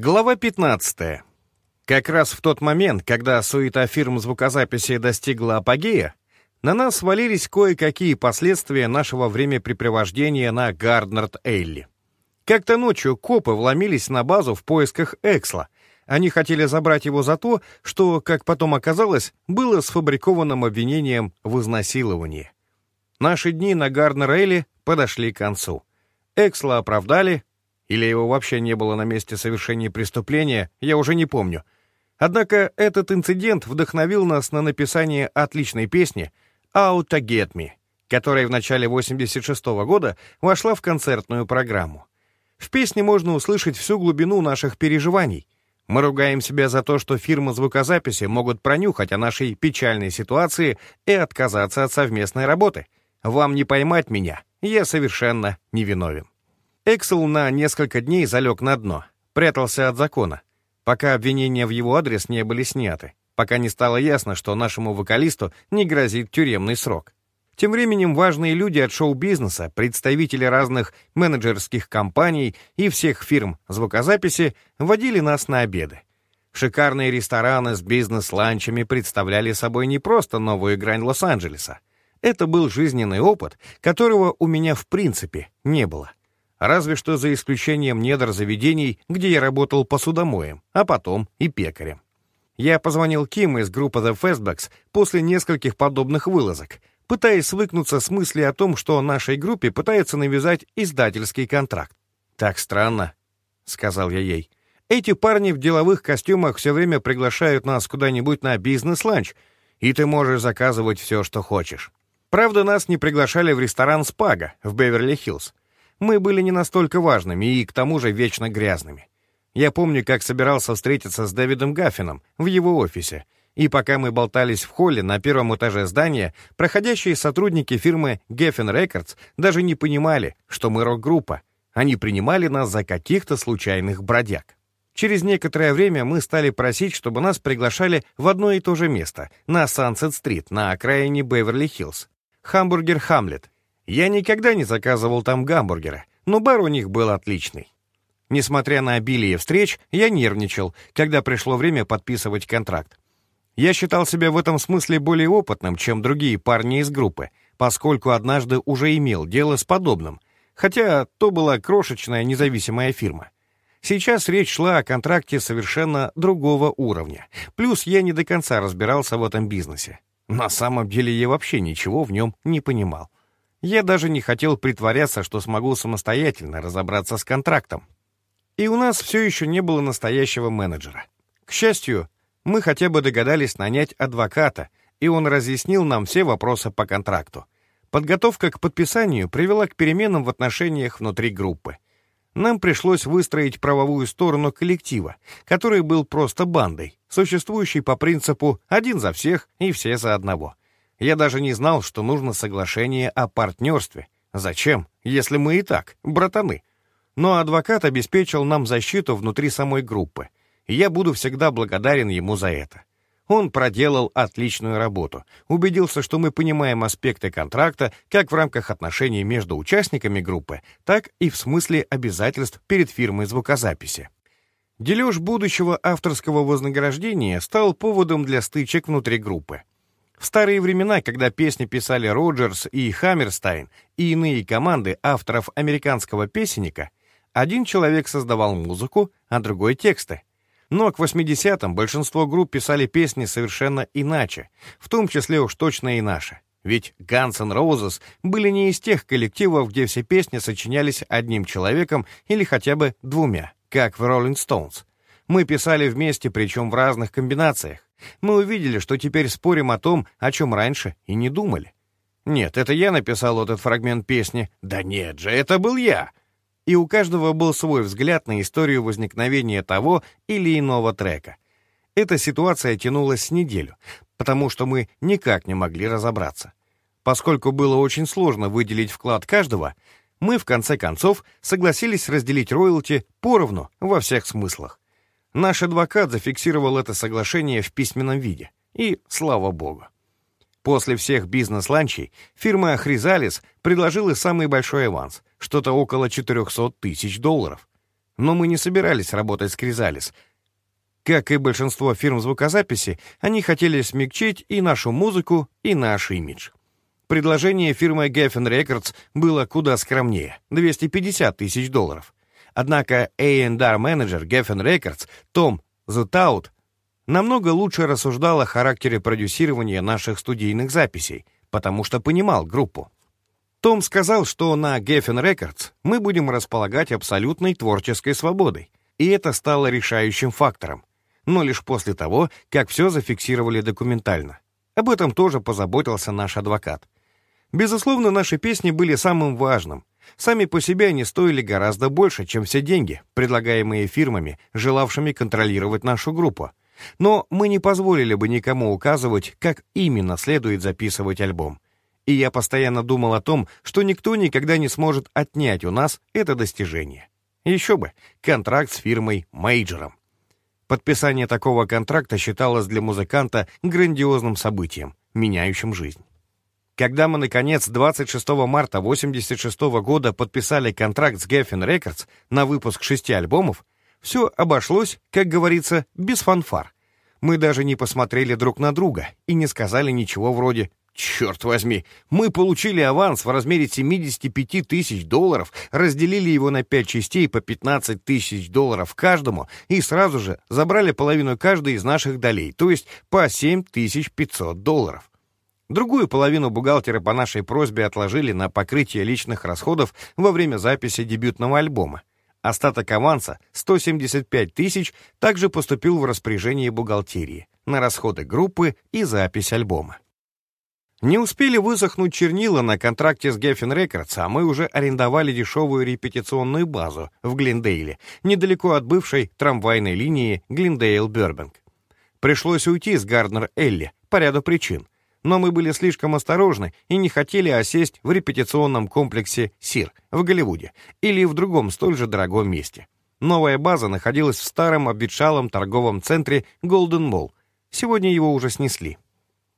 Глава 15. Как раз в тот момент, когда суета фирм звукозаписи достигла апогея, на нас свалились кое-какие последствия нашего времяпрепровождения на Гарднерт-Эйли. Как-то ночью копы вломились на базу в поисках Эксла. Они хотели забрать его за то, что, как потом оказалось, было сфабрикованным обвинением в изнасиловании. Наши дни на Гарднер-Эйли подошли к концу. Эксла оправдали, или его вообще не было на месте совершения преступления, я уже не помню. Однако этот инцидент вдохновил нас на написание отличной песни «Out to Get Me», которая в начале 86 -го года вошла в концертную программу. В песне можно услышать всю глубину наших переживаний. Мы ругаем себя за то, что фирмы звукозаписи могут пронюхать о нашей печальной ситуации и отказаться от совместной работы. Вам не поймать меня, я совершенно невиновен. Эксел на несколько дней залег на дно, прятался от закона, пока обвинения в его адрес не были сняты, пока не стало ясно, что нашему вокалисту не грозит тюремный срок. Тем временем важные люди от шоу-бизнеса, представители разных менеджерских компаний и всех фирм звукозаписи водили нас на обеды. Шикарные рестораны с бизнес-ланчами представляли собой не просто новую грань Лос-Анджелеса. Это был жизненный опыт, которого у меня в принципе не было разве что за исключением недр заведений, где я работал посудомоем, а потом и пекарем. Я позвонил Ким из группы The Fastbacks после нескольких подобных вылазок, пытаясь свыкнуться с мыслью о том, что нашей группе пытается навязать издательский контракт. «Так странно», — сказал я ей. «Эти парни в деловых костюмах все время приглашают нас куда-нибудь на бизнес-ланч, и ты можешь заказывать все, что хочешь. Правда, нас не приглашали в ресторан «Спага» в Беверли-Хиллз. Мы были не настолько важными и, к тому же, вечно грязными. Я помню, как собирался встретиться с Дэвидом Гаффином в его офисе, и пока мы болтались в холле на первом этаже здания, проходящие сотрудники фирмы Geffen Records даже не понимали, что мы рок-группа. Они принимали нас за каких-то случайных бродяг. Через некоторое время мы стали просить, чтобы нас приглашали в одно и то же место, на Сансет-стрит, на окраине Беверли-Хиллз. Хамбургер Хамлет, я никогда не заказывал там гамбургера, но бар у них был отличный. Несмотря на обилие встреч, я нервничал, когда пришло время подписывать контракт. Я считал себя в этом смысле более опытным, чем другие парни из группы, поскольку однажды уже имел дело с подобным, хотя то была крошечная независимая фирма. Сейчас речь шла о контракте совершенно другого уровня, плюс я не до конца разбирался в этом бизнесе. На самом деле я вообще ничего в нем не понимал. Я даже не хотел притворяться, что смогу самостоятельно разобраться с контрактом. И у нас все еще не было настоящего менеджера. К счастью, мы хотя бы догадались нанять адвоката, и он разъяснил нам все вопросы по контракту. Подготовка к подписанию привела к переменам в отношениях внутри группы. Нам пришлось выстроить правовую сторону коллектива, который был просто бандой, существующей по принципу «один за всех и все за одного». Я даже не знал, что нужно соглашение о партнерстве. Зачем, если мы и так, братаны? Но адвокат обеспечил нам защиту внутри самой группы, и я буду всегда благодарен ему за это. Он проделал отличную работу, убедился, что мы понимаем аспекты контракта как в рамках отношений между участниками группы, так и в смысле обязательств перед фирмой звукозаписи. Дележ будущего авторского вознаграждения стал поводом для стычек внутри группы. В старые времена, когда песни писали Роджерс и Хаммерстайн и иные команды авторов американского песенника, один человек создавал музыку, а другой — тексты. Но к 80-м большинство групп писали песни совершенно иначе, в том числе уж точно и наши. Ведь Guns N' Roses были не из тех коллективов, где все песни сочинялись одним человеком или хотя бы двумя, как в Rolling Stones. Мы писали вместе, причем в разных комбинациях. Мы увидели, что теперь спорим о том, о чем раньше и не думали. Нет, это я написал этот фрагмент песни. Да нет же, это был я. И у каждого был свой взгляд на историю возникновения того или иного трека. Эта ситуация тянулась с неделю, потому что мы никак не могли разобраться. Поскольку было очень сложно выделить вклад каждого, мы в конце концов согласились разделить роялти поровну во всех смыслах. Наш адвокат зафиксировал это соглашение в письменном виде. И слава богу. После всех бизнес-ланчей фирма Хризалис предложила самый большой аванс, что-то около 400 тысяч долларов. Но мы не собирались работать с Кризалис. Как и большинство фирм звукозаписи, они хотели смягчить и нашу музыку, и наш имидж. Предложение фирмы Geffen Records было куда скромнее — 250 тысяч долларов. Однако A&R менеджер Geffen Records Том Зутаут намного лучше рассуждал о характере продюсирования наших студийных записей, потому что понимал группу. Том сказал, что на Geffen Records мы будем располагать абсолютной творческой свободой, и это стало решающим фактором, но лишь после того, как все зафиксировали документально. Об этом тоже позаботился наш адвокат. Безусловно, наши песни были самым важным. Сами по себе они стоили гораздо больше, чем все деньги, предлагаемые фирмами, желавшими контролировать нашу группу. Но мы не позволили бы никому указывать, как именно следует записывать альбом. И я постоянно думал о том, что никто никогда не сможет отнять у нас это достижение. Еще бы, контракт с фирмой Мейджером. Подписание такого контракта считалось для музыканта грандиозным событием, меняющим жизнь. Когда мы, наконец, 26 марта 1986 года подписали контракт с Geffen Records на выпуск шести альбомов, все обошлось, как говорится, без фанфар. Мы даже не посмотрели друг на друга и не сказали ничего вроде «Черт возьми, мы получили аванс в размере 75 тысяч долларов, разделили его на пять частей по 15 тысяч долларов каждому и сразу же забрали половину каждой из наших долей, то есть по 7500 долларов». Другую половину бухгалтеры по нашей просьбе отложили на покрытие личных расходов во время записи дебютного альбома. Остаток аванса, 175 тысяч, также поступил в распоряжение бухгалтерии на расходы группы и запись альбома. Не успели высохнуть чернила на контракте с Geffen Records, а мы уже арендовали дешевую репетиционную базу в Глендейле, недалеко от бывшей трамвайной линии Глендейл-Бербинг. Пришлось уйти с Гарднер Элли по ряду причин — но мы были слишком осторожны и не хотели осесть в репетиционном комплексе «Сир» в Голливуде или в другом столь же дорогом месте. Новая база находилась в старом обветшалом торговом центре Golden Mall. Сегодня его уже снесли.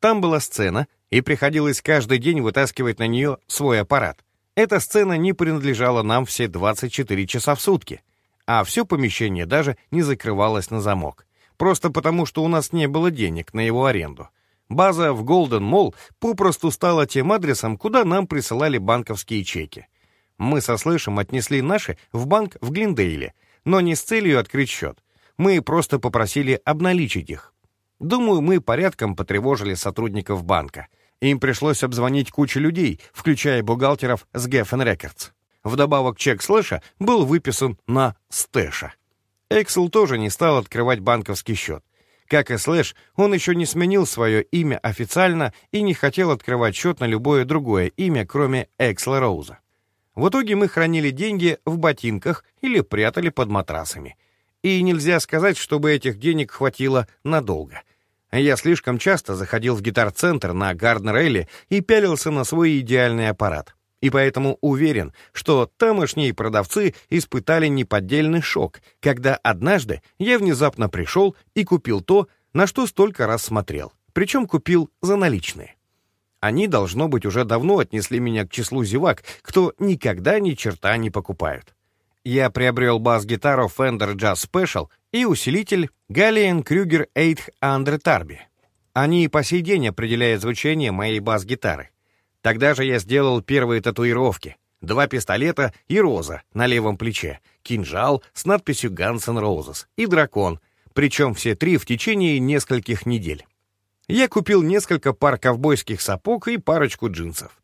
Там была сцена, и приходилось каждый день вытаскивать на нее свой аппарат. Эта сцена не принадлежала нам все 24 часа в сутки, а все помещение даже не закрывалось на замок. Просто потому, что у нас не было денег на его аренду. База в Голден Молл попросту стала тем адресом, куда нам присылали банковские чеки. Мы со Слышем отнесли наши в банк в Глиндейле, но не с целью открыть счет. Мы просто попросили обналичить их. Думаю, мы порядком потревожили сотрудников банка. Им пришлось обзвонить кучу людей, включая бухгалтеров с Geffen Records. Вдобавок чек Слэша был выписан на Стэша. Эксел тоже не стал открывать банковский счет. Как и Слэш, он еще не сменил свое имя официально и не хотел открывать счет на любое другое имя, кроме Эксла Роуза. В итоге мы хранили деньги в ботинках или прятали под матрасами. И нельзя сказать, чтобы этих денег хватило надолго. Я слишком часто заходил в гитар-центр на Гарднер-Элли и пялился на свой идеальный аппарат и поэтому уверен, что тамошние продавцы испытали неподдельный шок, когда однажды я внезапно пришел и купил то, на что столько раз смотрел, причем купил за наличные. Они, должно быть, уже давно отнесли меня к числу зевак, кто никогда ни черта не покупают. Я приобрел бас-гитару Fender Jazz Special и усилитель Gallian Kruger 800 Tarby. Они и по сей день определяют звучание моей бас-гитары. Тогда же я сделал первые татуировки. Два пистолета и роза на левом плече, кинжал с надписью Guns N' Roses и дракон, причем все три в течение нескольких недель. Я купил несколько пар ковбойских сапог и парочку джинсов.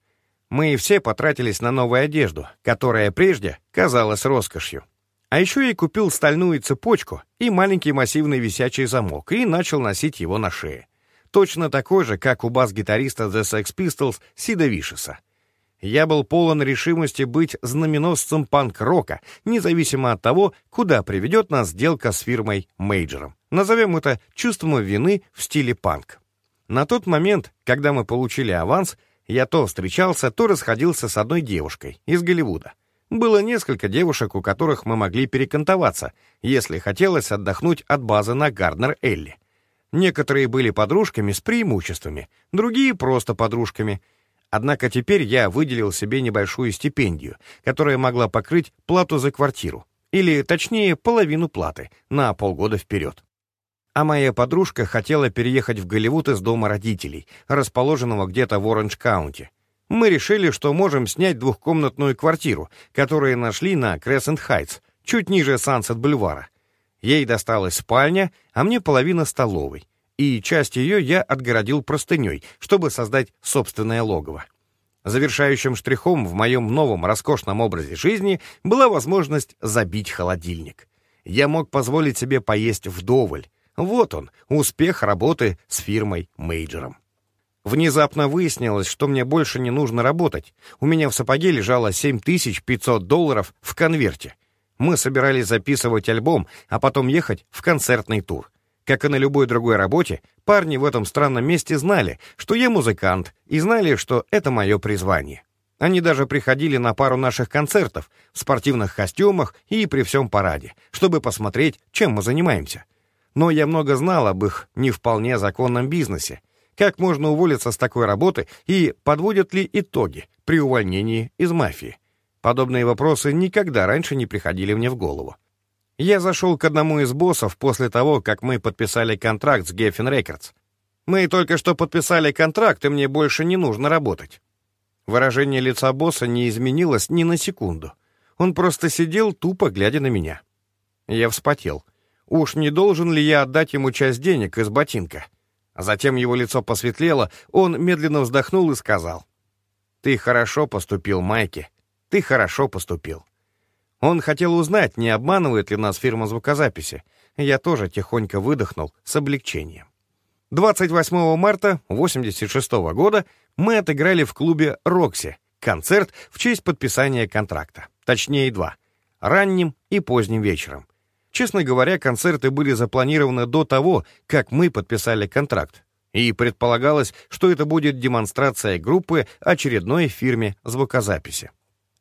Мы все потратились на новую одежду, которая прежде казалась роскошью. А еще я купил стальную цепочку и маленький массивный висячий замок и начал носить его на шее точно такой же, как у бас-гитариста The Sex Pistols Сида Вишеса. Я был полон решимости быть знаменосцем панк-рока, независимо от того, куда приведет нас сделка с фирмой Мейджером. Назовем это чувством вины в стиле панк. На тот момент, когда мы получили аванс, я то встречался, то расходился с одной девушкой из Голливуда. Было несколько девушек, у которых мы могли перекантоваться, если хотелось отдохнуть от базы на Гарднер-Элли. Некоторые были подружками с преимуществами, другие просто подружками. Однако теперь я выделил себе небольшую стипендию, которая могла покрыть плату за квартиру, или, точнее, половину платы, на полгода вперед. А моя подружка хотела переехать в Голливуд из дома родителей, расположенного где-то в Оранж-Каунти. Мы решили, что можем снять двухкомнатную квартиру, которую нашли на Крессент-Хайтс, чуть ниже Сансет-Бульвара. Ей досталась спальня, а мне половина столовой, и часть ее я отгородил простыней, чтобы создать собственное логово. Завершающим штрихом в моем новом роскошном образе жизни была возможность забить холодильник. Я мог позволить себе поесть вдоволь. Вот он, успех работы с фирмой-мейджером. Внезапно выяснилось, что мне больше не нужно работать. У меня в сапоге лежало 7500 долларов в конверте. Мы собирались записывать альбом, а потом ехать в концертный тур. Как и на любой другой работе, парни в этом странном месте знали, что я музыкант, и знали, что это мое призвание. Они даже приходили на пару наших концертов в спортивных костюмах и при всем параде, чтобы посмотреть, чем мы занимаемся. Но я много знал об их не вполне законном бизнесе. Как можно уволиться с такой работы и подводят ли итоги при увольнении из мафии? Подобные вопросы никогда раньше не приходили мне в голову. Я зашел к одному из боссов после того, как мы подписали контракт с Geffen Records. Мы только что подписали контракт, и мне больше не нужно работать. Выражение лица босса не изменилось ни на секунду. Он просто сидел, тупо глядя на меня. Я вспотел. Уж не должен ли я отдать ему часть денег из ботинка? Затем его лицо посветлело, он медленно вздохнул и сказал. «Ты хорошо поступил, Майки. Ты хорошо поступил. Он хотел узнать, не обманывает ли нас фирма звукозаписи. Я тоже тихонько выдохнул с облегчением. 28 марта 1986 года мы отыграли в клубе «Рокси» концерт в честь подписания контракта. Точнее, два. Ранним и поздним вечером. Честно говоря, концерты были запланированы до того, как мы подписали контракт. И предполагалось, что это будет демонстрация группы очередной фирме звукозаписи.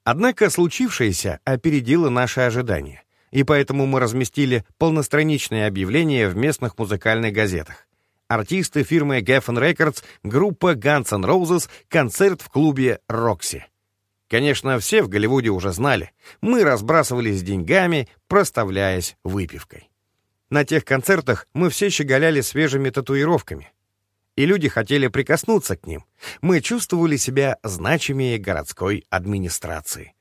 Однако случившееся опередило наши ожидания, и поэтому мы разместили полностраничное объявление в местных музыкальных газетах. Артисты фирмы Geffen Records, группа Guns N' Roses, концерт в клубе «Рокси». Конечно, все в Голливуде уже знали. Мы разбрасывались деньгами, проставляясь выпивкой. На тех концертах мы все щеголяли свежими татуировками и люди хотели прикоснуться к ним. Мы чувствовали себя значимее городской администрации.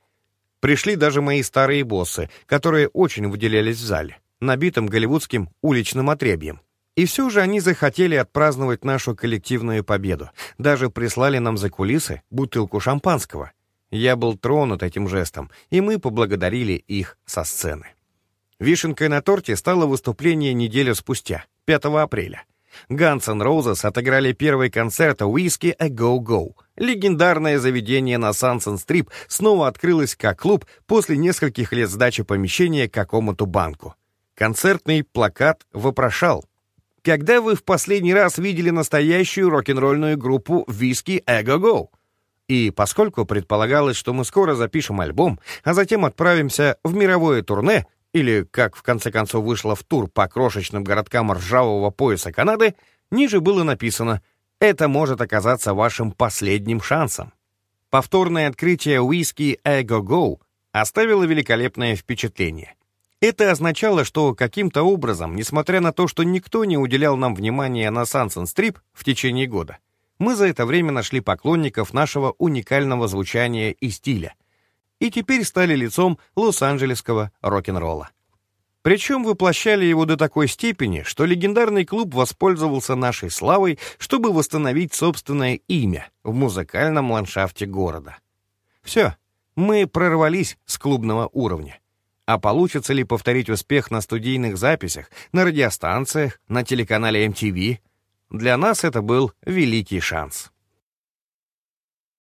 Пришли даже мои старые боссы, которые очень выделялись в зале, набитым голливудским уличным отребьем. И все же они захотели отпраздновать нашу коллективную победу, даже прислали нам за кулисы бутылку шампанского. Я был тронут этим жестом, и мы поблагодарили их со сцены. Вишенкой на торте стало выступление неделю спустя, 5 апреля — Guns N' Roses отыграли первый концерт «Whiskey A Go Go». Легендарное заведение на Сансон-Стрип снова открылось как клуб после нескольких лет сдачи помещения какому-то банку. Концертный плакат вопрошал. «Когда вы в последний раз видели настоящую рок-н-ролльную группу «Whiskey A Go Go»?» И поскольку предполагалось, что мы скоро запишем альбом, а затем отправимся в мировое турне, или, как в конце концов вышло в тур по крошечным городкам ржавого пояса Канады, ниже было написано «Это может оказаться вашим последним шансом». Повторное открытие Whisky A Go оставило великолепное впечатление. Это означало, что каким-то образом, несмотря на то, что никто не уделял нам внимания на Сансон Стрип в течение года, мы за это время нашли поклонников нашего уникального звучания и стиля — и теперь стали лицом лос-анджелесского рок-н-ролла. Причем воплощали его до такой степени, что легендарный клуб воспользовался нашей славой, чтобы восстановить собственное имя в музыкальном ландшафте города. Все, мы прорвались с клубного уровня. А получится ли повторить успех на студийных записях, на радиостанциях, на телеканале MTV? Для нас это был великий шанс.